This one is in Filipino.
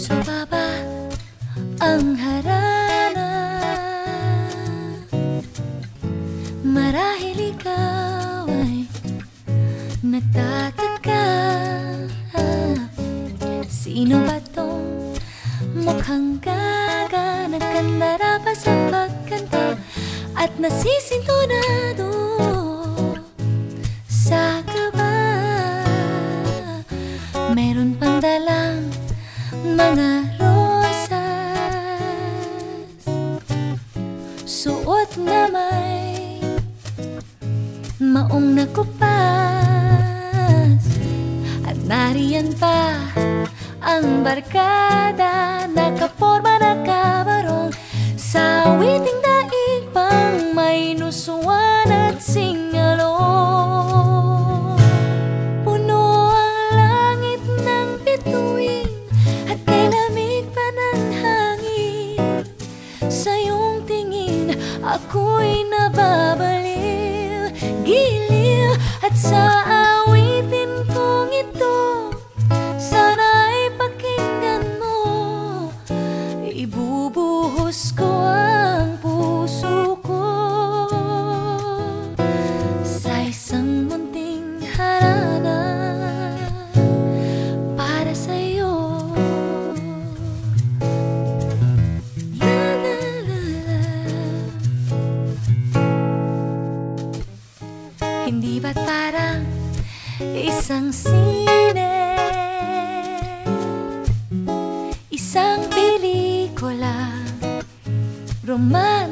Puso pa ba ang harana? Marahil ikaw ay nagtataka Sino ba tong mukhang gaga Nagkandara pa sa pagkanta At nasisintonado sa kaba Meron pang dalang mga rosas. Suot na may maong nakupas. At nariyan pa ang barkada aku Hindi ba't parang isang sine? Isang pelikula Romantiko